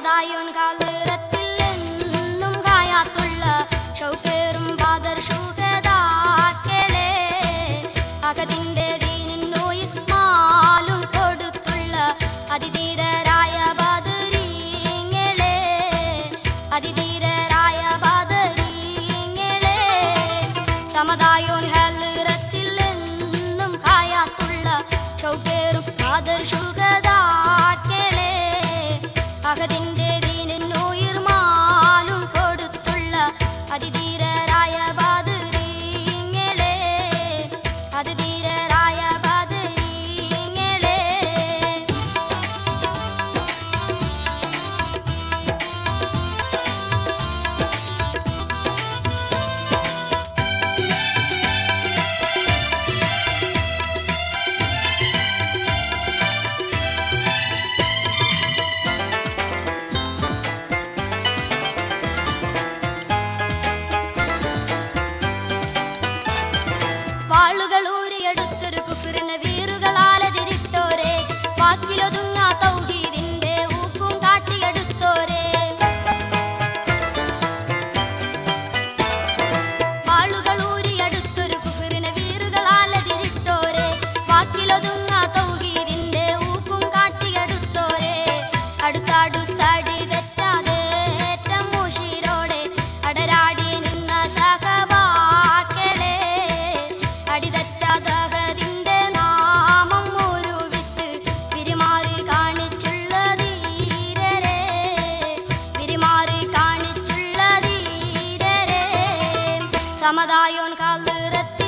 സദായോൻ വാക്കുകൾ ഊരിയെടുത്തൊരു കുഫിറിന് വീറുകളാലതിരിട്ടോരെ. വാക്കിലൊതുങ്ങാത്ത Ramadayon kaldırıttı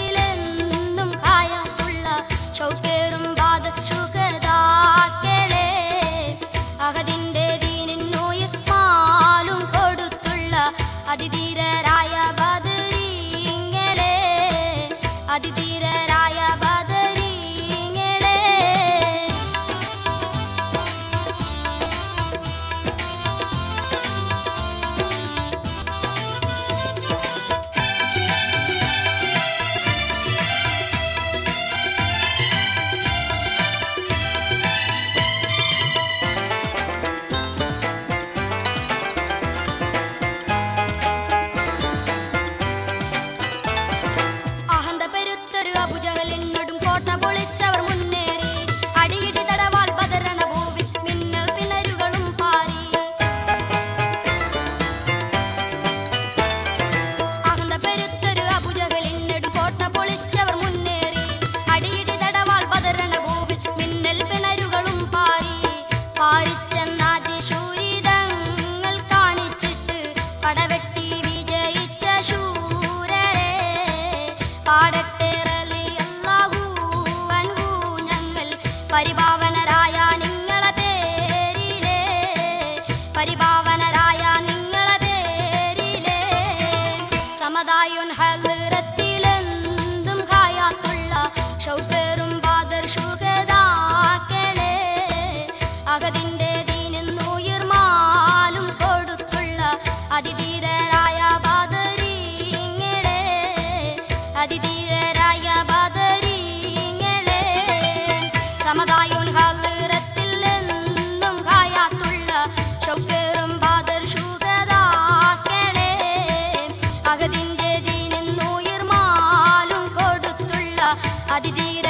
ഞങ്ങൾ அதிதீர